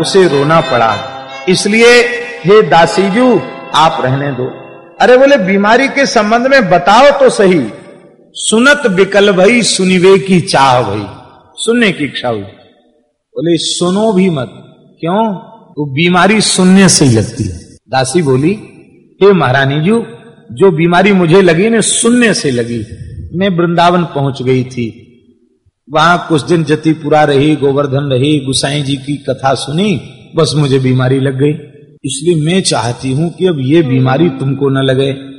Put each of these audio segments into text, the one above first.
उसे रोना पड़ा। इसलिए, हे दासीजू, आप रहने दो। अरे बोले, बीमारी के संबंध में बताओ तो सही। सुनत विकल भई, सुनिवे की चाह भई। सुनने की इच्छा हुई। बोले, सुनो भी मत। क्यों? वो तो बीमारी सुनने से ही लगती है। दासी बोली, हे महारानी जी, जो बीमारी मुझे लगी, ने सुनने से लगी। मैं वृंदावन पहुँच गई थी। वहाँ कुछ दिन जतिपुरा रही, गोवर्धन रही, गुसाई जी की कथा सुनी, बस मुझे बीमारी लग गई। इसलिए मैं चाहती हूँ कि अब ये बीमारी तुमको न लगे।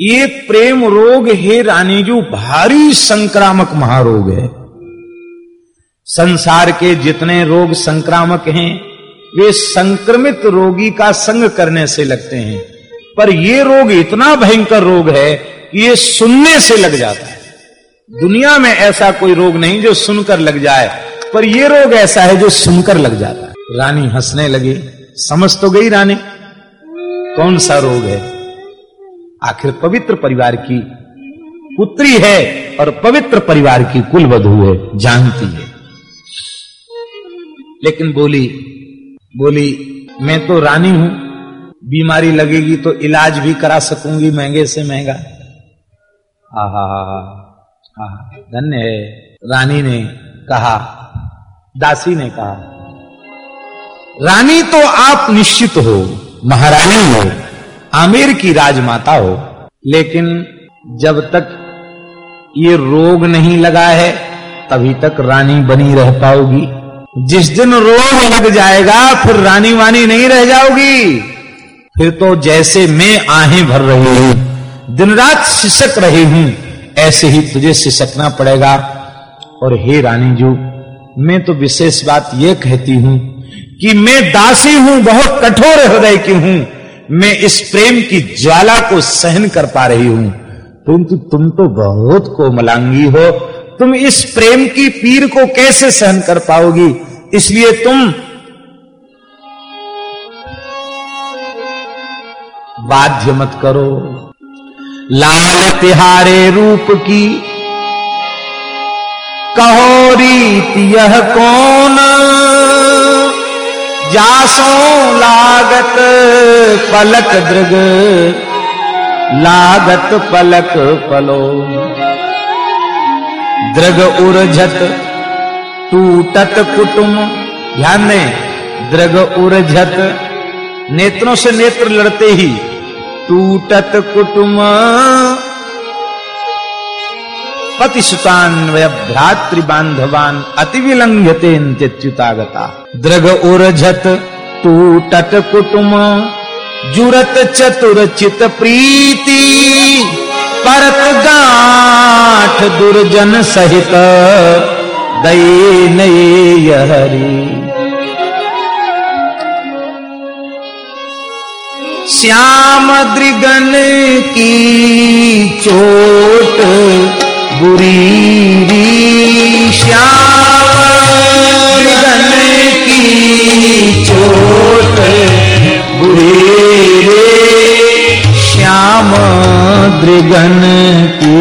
ये प्रेम रोग हे रानी जो, भारी संक्रामक महारोग है। संसार के जितने रोग संक्रामक हैं, वे संक्रमित रोगी का संग करने से लगते हैं। पर यह रोग इतना भयंकर रोग है कि ये सुनने से लग जाता है। दुनिया में ऐसा कोई रोग नहीं जो सुनकर लग जाए, पर यह रोग ऐसा है जो सुनकर लग जाता है। रानी हंसने लगी। समझ तो गई रानी, कौन सा रोग है? आखिर पवित्र परिवार की पुत्री है और पवित्र परिवार की कुल वधु है, जानती है। लेकिन बोली बोली, मैं तो रानी हूँ। बीमारी लगेगी तो इलाज भी करा सकूँगी, महँगे से महँगा। हा हा हा हा धन्य है, रानी ने कहा, दासी ने कहा। रानी तो आप निश्चित हो, महारानी हो, आमिर की राजमाता हो, लेकिन जब तक ये रोग नहीं लगा है, तभी तक रानी बनी रह पाओगी। जिस दिन रोग लग जाएगा, फिर रानी वानी नहीं रह जाओगी। फिर तो जैसे मैं आहें भर रही हूँ, दिन रात सिसक रही हूँ ऐसे ही तुझे सिसकना पड़ेगा। और हे रानी जू मैं तो विशेष बात यह कहती हूँ कि मैं दासी हूँ, बहुत कठोर हृदय की हूँ। मैं इस प्रेम की ज्वाला को सहन कर पा रही हूँ। परंतु तुम तो बहुत कोमलांगी हो। तुम इस प्रेम की पीर को कैसे सहन कर पाओगी? इसलिए तुम बाध्य मत करो। लाल तिहारे रूप की। कहो रीत यह कौन? जासो लागत पलक दृग, लागत पलक पलो। दृग उर्झत टूटत कुटुम, ध्यान दृग उर्झत, नेत्रों से नेत्र लड़ते ही टूटत कुटुम। पतिसुतान भ्रातृ बांधवान अति विलंघते नित्युतागता दृग उर्झत टूटत कुटुम। जुरत चतुर चित प्रीति। परत गाठ दुर्जन सहित। दई हरी श्याम द्रिगन की चोट बुरी श्याम द्रिगन की चोट बुरी श्याम द्रिगन की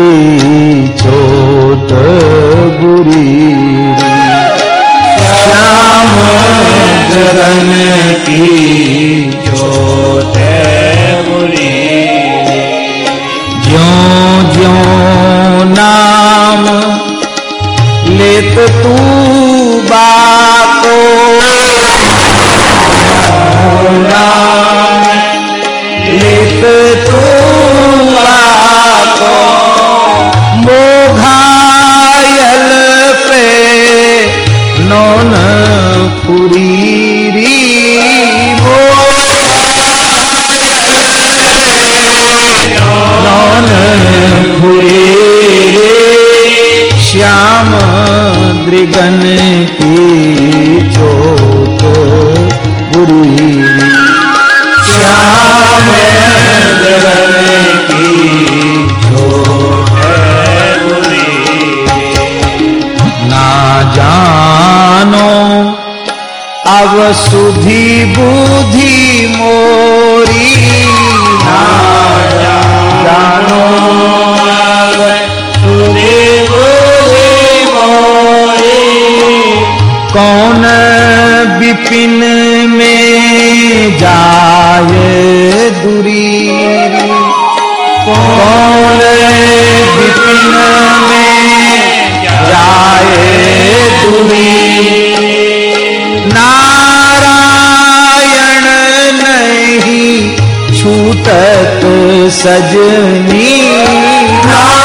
श्याम द्रिगन की चोट बुरी। श्याम द्रिगन की ना जानो अब सुधी बुद्धि मोरी। ना जानो विपिन में जाए दूरी। कौन विपिन में जाए दूरी? नारायण नहीं छूटत सजनी। जास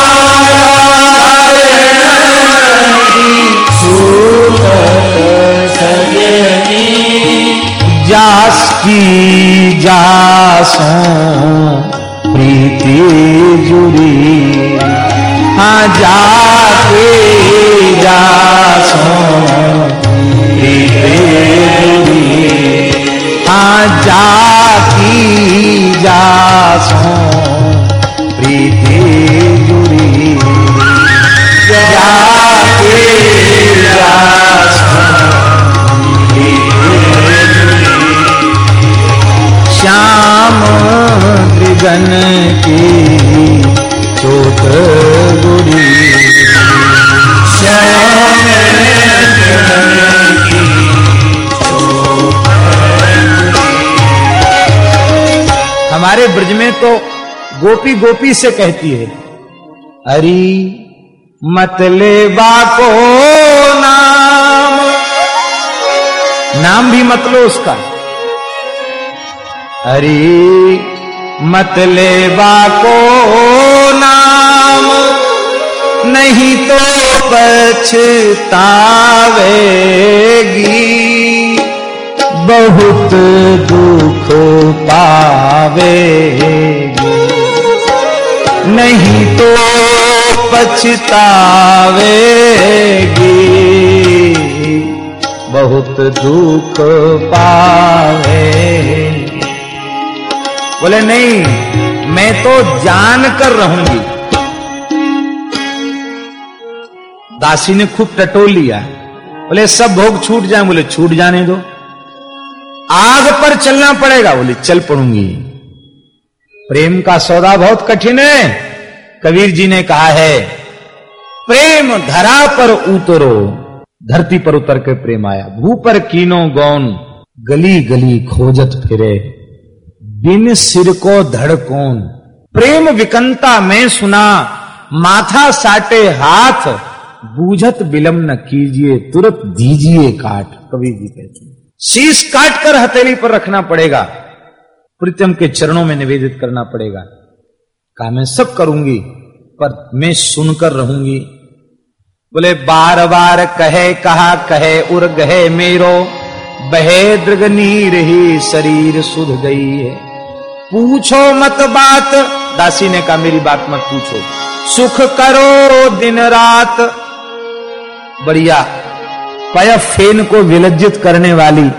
की जासों प्रीति जुड़ी। हाँ जाके जासों प्रीति जुड़ी। हाँ जासों त्रिगन की चोट श्याम हमारे ब्रज में तो गोपी गोपी से कहती है हरी मतलेबा को नाम। नाम भी मतलो उसका। हरी मतलेबा को नाम नहीं तो पछतावेगी। बहुत दुख पावेगी। नहीं तो पछतावेगी। बहुत दुख पावे बोले, नहीं, मैं तो जान कर रहूँगी। दासी ने खूब टटोल लिया। बोले, सब भोग छूट जाए। बोले, छूट जाने दो। आग पर चलना पड़ेगा। बोले, चल पड़ूँगी। प्रेम का सौदा बहुत कठिन है। कबीर जी ने कहा है, प्रेम धरा पर उतरो, धरती पर उतर के प्रेम आया। भू पर कीनो गौन गली गली खोजत फिरे। बिन सिर को धड़कोन प्रेम विकंता में सुना, माथा साटे हाथ, बूझत विलम न कीजिए, तुरंत दीजिए काट कबीर जी कहते शीश काट कर हथेली पर रखना पड़ेगा, प्रीतम के चरणों में निवेदित करना पड़ेगा। कहा, मैं सब करूँगी, पर मैं सुनकर रहूँगी। बोले, बार बार कहे, कहा, कहे, उर गहे मेरो, बहे दृग नीर ही शरीर सुध गई है। पूछो मत बात। दासी ने कहा, मेरी बात मत पूछो। सुख करो दिन रात। बढ़िया। पय फेन को विलज्जित करने वाली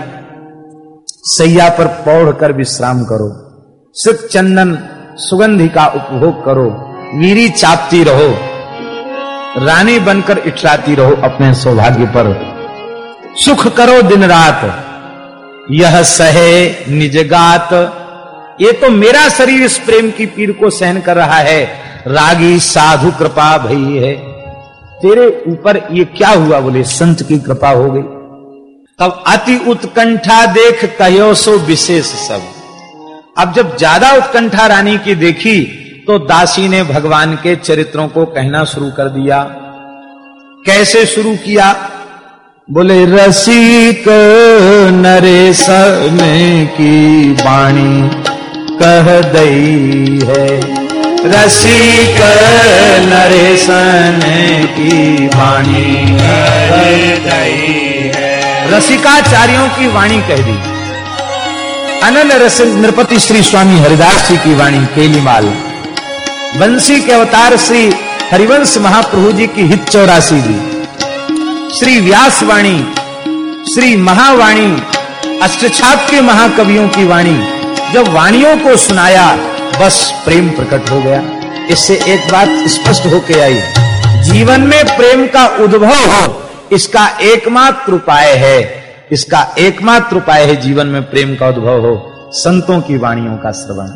सैया पर पौड़ कर विश्राम करो। सुख चंदन सुगंधि का उपभोग करो। वीरी चापती रहो। रानी बनकर इठलाती रहो अपने सौभाग्य पर। सुख करो दिन रात। यह सहे निजगात। ये तो मेरा शरीर इस प्रेम की पीड़ को सहन कर रहा है। रागी साधु कृपा भई है। तेरे ऊपर ये क्या हुआ बोले? संत की कृपा हो गई। तब अति उत्कंठा देख कहो सो विशेष सब। अब जब ज़्यादा उत्कंठा रानी की देखी तो दासी ने भगवान के चरित्रों को कहना शुरू कर दिया। कैसे शुरू किया? बोले, रसिक नरेश में की वाणी कह दई है। रसिक नरेशन की वाणी है। रसिकाचार्यों की वाणी कह दी। अनल रस नृपति श्री स्वामी हरिदास जी की वाणी, केलीमाल। बंसी के अवतार श्री हरिवंश महाप्रभु जी की हित चौरासी दी। श्री व्यास वाणी, श्री महावाणी, अष्टछाप के महाकवियों की वाणी। जब वाणियों को सुनाया, बस प्रेम प्रकट हो गया। इससे एक बात स्पष्ट होके आई, जीवन में प्रेम का उद्भव हो, इसका एकमात्र उपाय है, इसका एकमात्र उपाय है जीवन में प्रेम का उद्भव हो, संतों की वाणियों का श्रवण।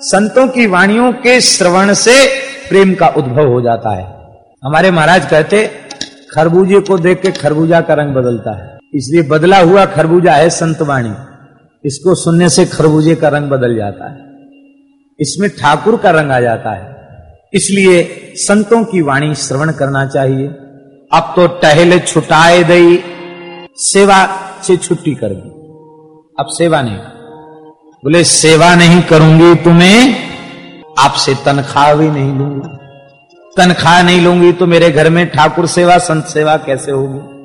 संतों की वाणियों के श्रवण से प्रेम का उद्भव हो जाता है। हमारे महाराज कहते, खरबूजे को देख के खरबूजा का रंग बदलता है। इसलिए बदला हुआ खरबूजा है संतवाणी इसको सुनने से खरबूजे का रंग बदल जाता है। इसमें ठाकुर का रंग आ जाता है। इसलिए संतों की वाणी श्रवण करना चाहिए। अब तो टहल छुटाए दई, सेवा से छुट्टी कर दी। अब सेवा नहीं। बोले, सेवा नहीं करूँगी तुम्हें, आपसे तनख्वाह भी नहीं लूँगी। तनख्वाह नहीं लूँगी तो मेरे घर में ठाकुर सेवा, संत सेवा कैसे होगी?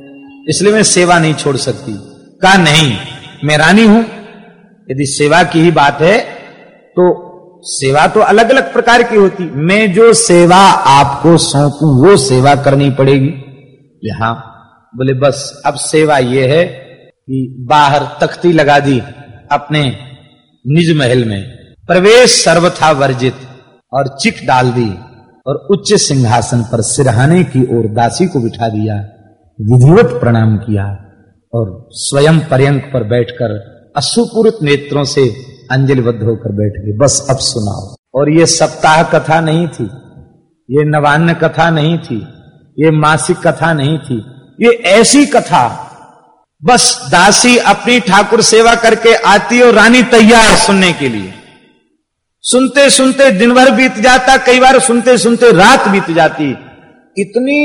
इसलिए मैं सेवा नहीं छोड़ सकती। कहा, नहीं, मैं रानी हूँ यदि सेवा की ही बात है तो सेवा तो अलग अलग प्रकार की होती। मैं जो सेवा आपको सौंपू, वो सेवा करनी पड़ेगी। यहाँ बोले, बस, अब सेवा ये है कि बाहर तख्ती लगा दी अपने निज महल में। प्रवेश सर्वथा वर्जित और चिक डाल दी और उच्च सिंहासन पर सिरहाने की ओर दासी को बिठा दिया, विधिवत प्रणाम किया और स्वयं पर्यंक पर बैठकर अशुपूर्त नेत्रों से अंजलिबद्ध होकर बैठ गए। बस अब सुनाओ। और ये सप्ताह कथा नहीं थी, ये नवान्न कथा नहीं थी, ये मासिक कथा नहीं थी, ये ऐसी कथा। बस दासी अपनी ठाकुर सेवा करके आती और रानी तैयार सुनने के लिए। सुनते सुनते दिन भर बीत जाता, कई बार सुनते सुनते रात बीत जाती। इतनी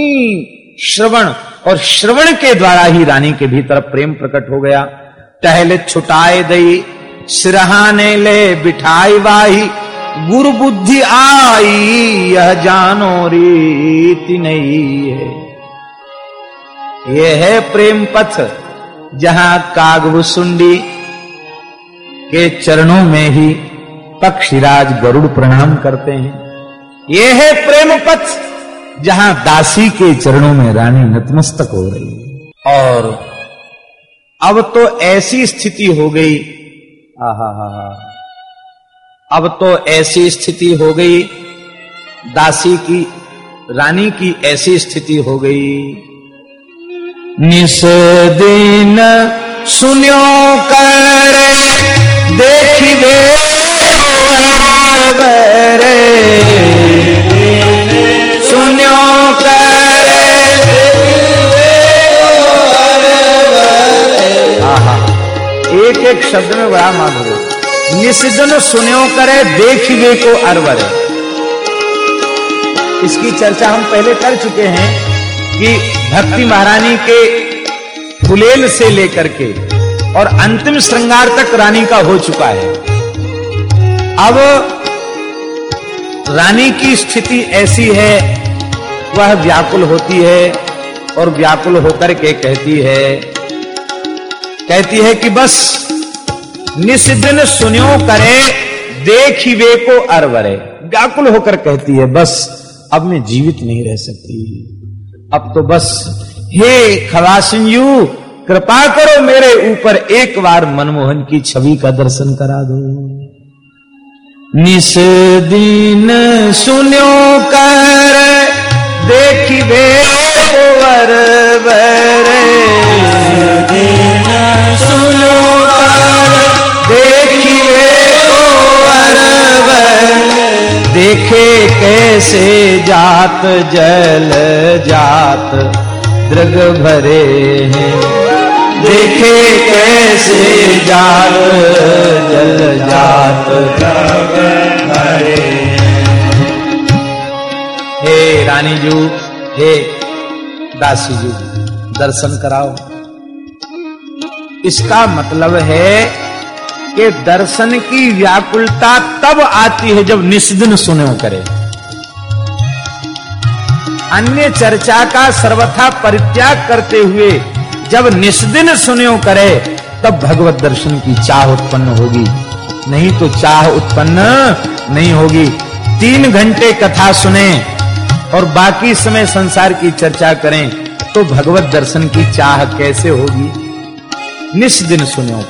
श्रवण और श्रवण के द्वारा ही रानी के भीतर प्रेम प्रकट हो गया। टहले छुटाए दई, सिरहाने ले बिठाई वाही, गुरु बुद्धि आई, यह जानो रीति नहीं है। यह है प्रेम पथ, जहाँ कागवसुंडी के चरणों में ही पक्षीराज गरुड़ प्रणाम करते हैं। यह है प्रेम पथ, जहाँ दासी के चरणों में रानी नतमस्तक हो रही है। और अब तो ऐसी स्थिति हो गई। आहा, हा हा। अब तो ऐसी स्थिति हो गई। दासी की, रानी की ऐसी स्थिति हो गई। निस दिन सुन्यो कर देखिए शब्द में बड़ा माधुर्य निषिदन सुन्यो करे देखिए को अरवर। इसकी चर्चा हम पहले कर चुके हैं कि भक्ति महारानी के फुलेल से लेकर के और अंतिम श्रृंगार तक रानी का हो चुका है। अब रानी की स्थिति ऐसी है, वह व्याकुल होती है और व्याकुल होकर के कहती है कहती है कि बस निस्दिन सुनियो करे देखिए को अरवरे। व्याकुल होकर कहती है, बस, अब मैं जीवित नहीं रह सकती। अब तो बस, हे खवासिंयू कृपा करो मेरे ऊपर एक बार मनमोहन की छवि का दर्शन करा दो। निस दिन सुन्यो कर बरे सुनो देखे कैसे जात, जल जात दृग भरे हैं। देखे कैसे जात, जल जात भरे हे। रानी जू हे दासी जू दर्शन कराओ। इसका मतलब है कि दर्शन की व्याकुलता तब आती है जब निस्दिन सुने करे। अन्य चर्चा का सर्वथा परित्याग करते हुए जब निस्दिन सुने करे, तब भगवत दर्शन की चाह उत्पन्न होगी। नहीं तो चाह उत्पन्न नहीं होगी। तीन घंटे कथा सुने और बाकी समय संसार की चर्चा करें तो भगवत दर्शन की चाह कैसे होगी? निस्दिन सुनो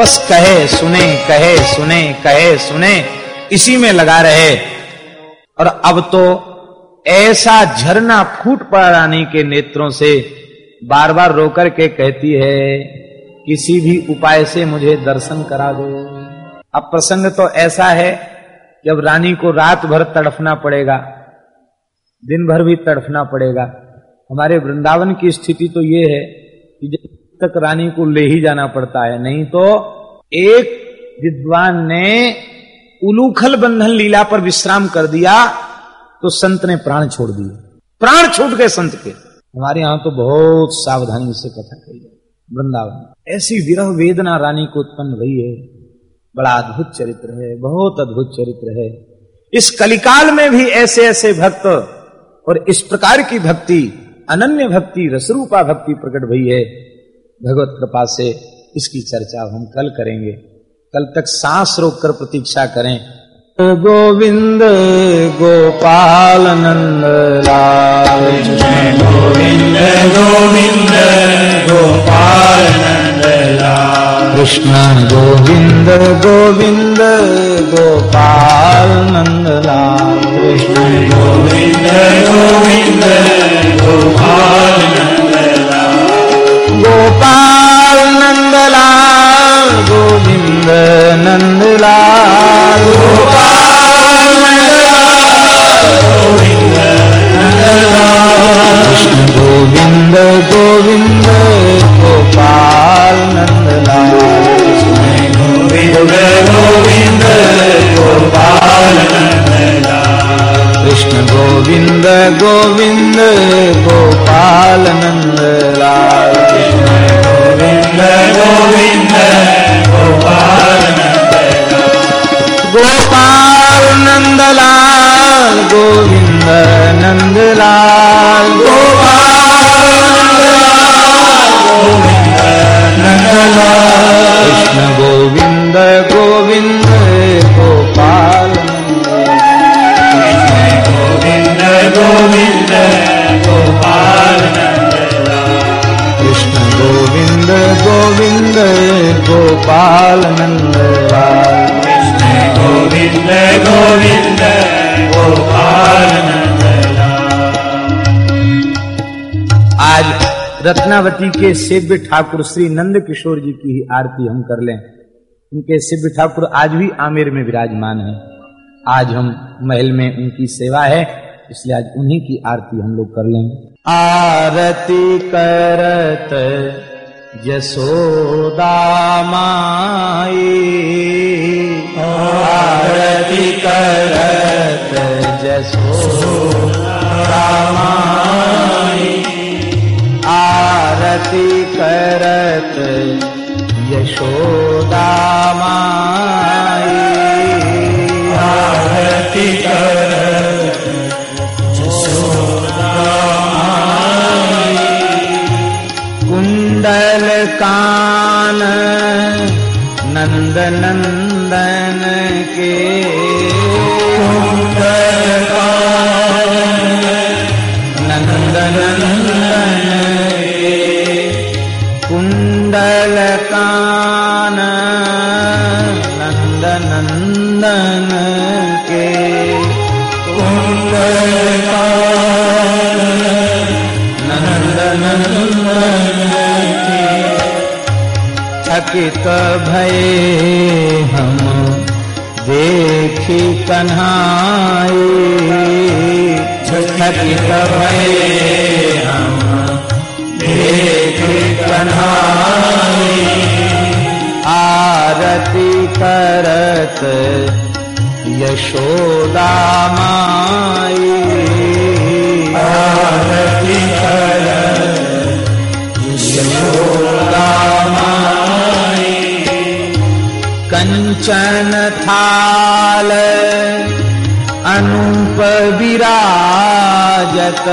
बस कहे, सुने कहे सुने कहे, सुने, इसी में लगा रहे। और अब तो ऐसा झरना फूट पड़ा रानी के नेत्रों से बार बार रोकर के कहती है, किसी भी उपाय से मुझे दर्शन करा दो। अब प्रसंग तो ऐसा है, जब रानी को रात भर तड़फना पड़ेगा दिन भर भी तड़फना पड़ेगा। हमारे वृंदावन की स्थिति तो ये है कि तक रानी को ले ही जाना पड़ता है। नहीं तो एक विद्वान ने उलूखल बंधन लीला पर विश्राम कर दिया तो संत ने प्राण छोड़ दिए। प्राण छूट गए संत के। हमारे यहाँ तो बहुत सावधानी से कथा कही वृंदावन ऐसी विरह वेदना रानी को उत्पन्न हुई है। बड़ा अद्भुत चरित्र है, बहुत अद्भुत चरित्र है। इस कलिकाल में भी ऐसे ऐसे भक्त और इस प्रकार की भक्ति, अनन्य भक्ति, रसरूपा भक्ति प्रकट हुई है। भगवत कृपा से इसकी चर्चा हम कल करेंगे। कल तक सांस रोककर प्रतीक्षा करें। गोविंद गोपाल नंद लाल। गोविंद गोविंद गोपाल नंद लाल। कृष्ण गोविंद गोविंद गोपाल नंद लाल। कृष्ण गोविंद रत्नावती के सिव्य ठाकुर श्री नंद किशोर जी की ही आरती हम कर लें। उनके सिव्य ठाकुर आज भी आमेर में विराजमान है। आज हम महल में उनकी सेवा है, इसलिए आज उन्हीं की आरती हम लोग कर लेंगे आरती करत यशोदा माई। आरती करत यशोदा हम देखी कन्हाई। थकित भये हम देखी कन्हाई। आरती करत यशोदा माई। कंचन थाल अनूप विराजत।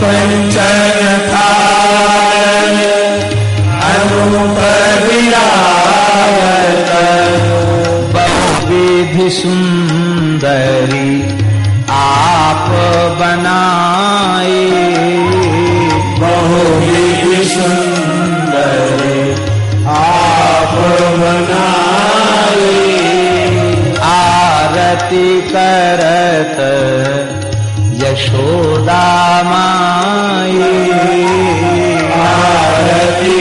कंचन थाल अनूप विराजत। बहुविधि सुंदरी आप बनाए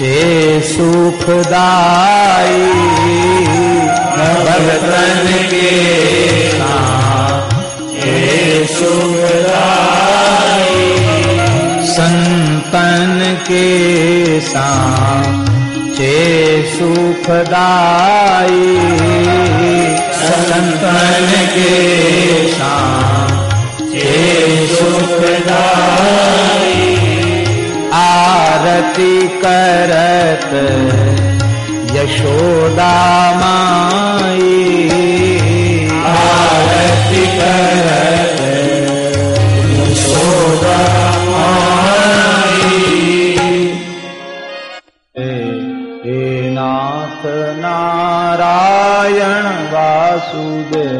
से सुखदाई भगतन के सुखदाई संतन के साम चे सुखदाई संतन के साम चे सुखदाई आरती करत यशोदा माई। आरती करत यशोदा हे नाथ नारायण वासुदेव।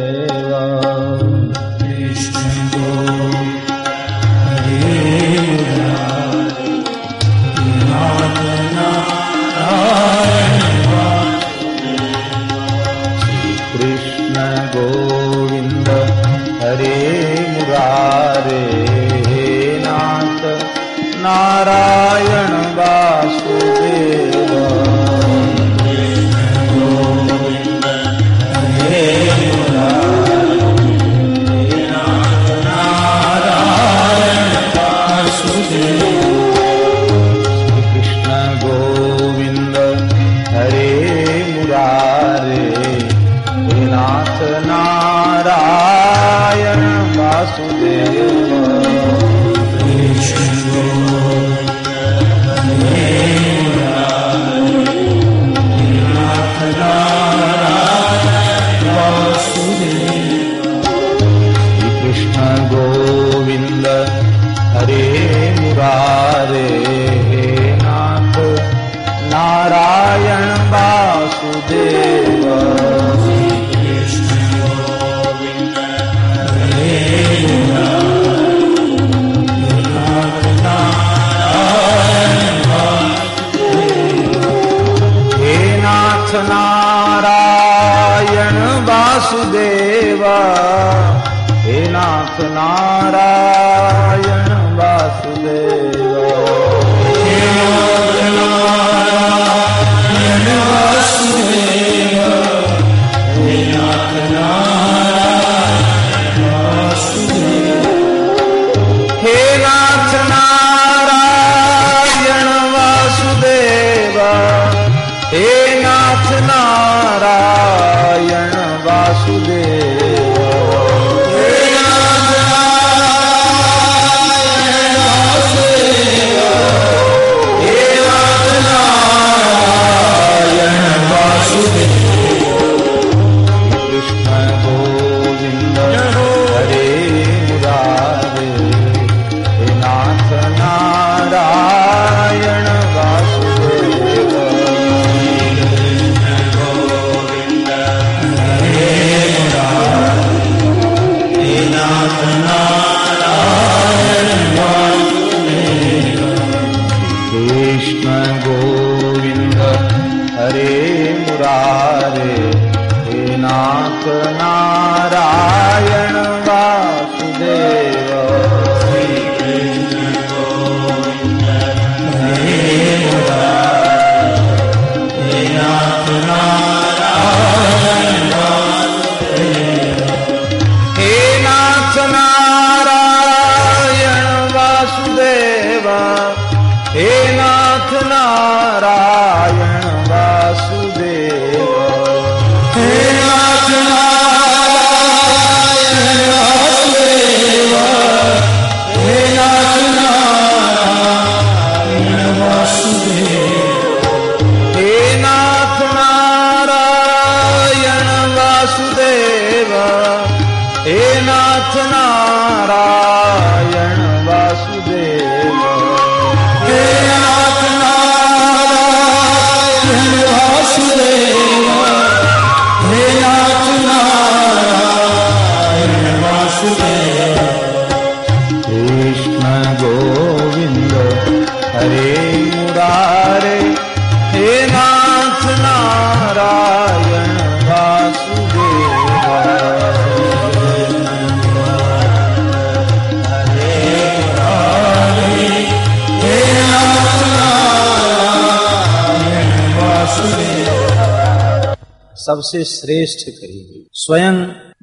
सबसे श्रेष्ठ कही गई स्वयं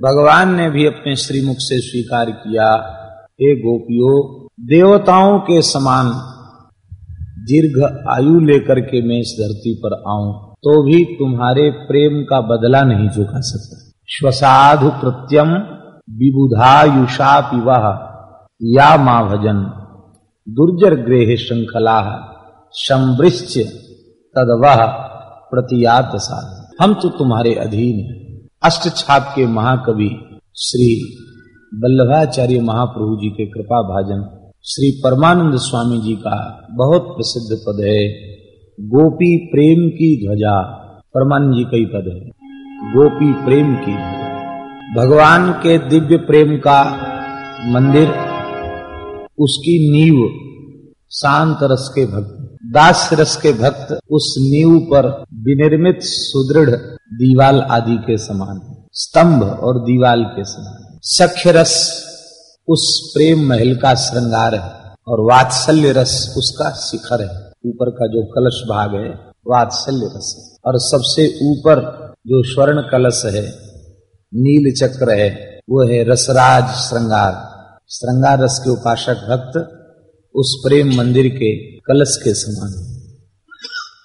भगवान ने भी अपने श्रीमुख से स्वीकार किया, हे गोपियों, देवताओं के समान दीर्घ आयु लेकर के मैं इस धरती पर आऊँ तो भी तुम्हारे प्रेम का बदला नहीं चुका सकता। स्वसाधु कृत्यम विबुधायुषा पिवा, या माँ भजन, दुर्जर गृह श्रृंखला संवृश्च तदवह प्रतियात साध। हम तो तुम्हारे अधीन हैं। अष्ट छाप के महाकवि श्री वल्लभाचार्य महाप्रभु जी के कृपा भाजन श्री परमानंद स्वामी जी का बहुत प्रसिद्ध पद है। गोपी प्रेम की ध्वजा, परमानंद जी का ही पद है। गोपी प्रेम की भगवान के दिव्य प्रेम का मंदिर, उसकी नींव शांत रस के भक्त दास रस के भक्त उस नींव पर विनिर्मित सुदृढ़ दीवाल आदि के समान स्तंभ और दीवाल के समान सख्य रस उस प्रेम महल का श्रृंगार है और वात्सल्य रस उसका शिखर है। ऊपर का जो कलश भाग है वात्सल्य रस है। और सबसे ऊपर जो स्वर्ण कलश है, नील चक्र है, वो है रसराज श्रृंगार। श्रृंगार रस के उपासक भक्त उस प्रेम मंदिर के कलश के समान है।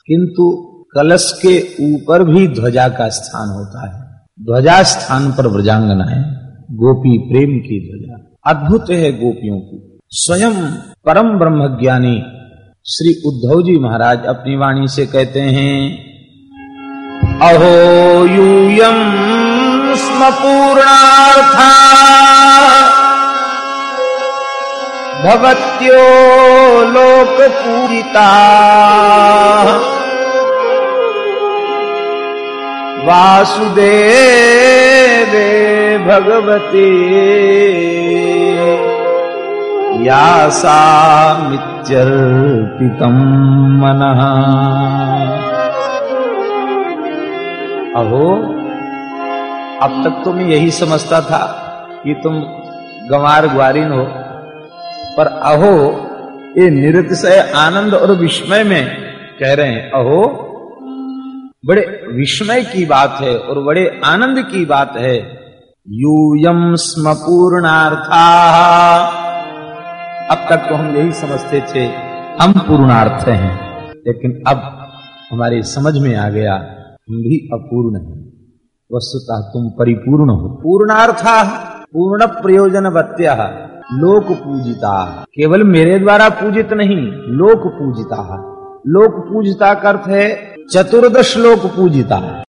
किंतु कलश के ऊपर भी ध्वजा का स्थान होता है। ध्वजा स्थान पर व्रजांगना है। गोपी प्रेम की ध्वजा। अद्भुत है गोपियों की। स्वयं परम ब्रह्म ज्ञानी श्री उद्धव जी महाराज अपनी वाणी से कहते हैं, अहो यूयम स्म पूर्णार्था भवत्यो वासुदेवे भगवती। या सा मित्यर्पितम मन। अहो, अब तक तो मैं यही समझता था कि तुम गंवार ग्वारिन हो। पर अहो, ये निरतिशय आनंद और विस्मय में कह रहे हैं, अहो, बड़े विस्मय की बात है और बड़े आनंद की बात है। यूयम स्म पूर्णार्था। अब तक तो हम यही समझते थे, हम पूर्णार्थ हैं, लेकिन अब हमारे समझ में आ गया, हम भी अपूर्ण हैं। वस्तुतः तुम परिपूर्ण हो। पूर्णार्था, पूर्ण प्रयोजन बत्या लोक पूजिता केवल मेरे द्वारा पूजित नहीं। लोक पूजिता। लोक पूजिता का अर्थ है चतुर्दश लोक पूजिता।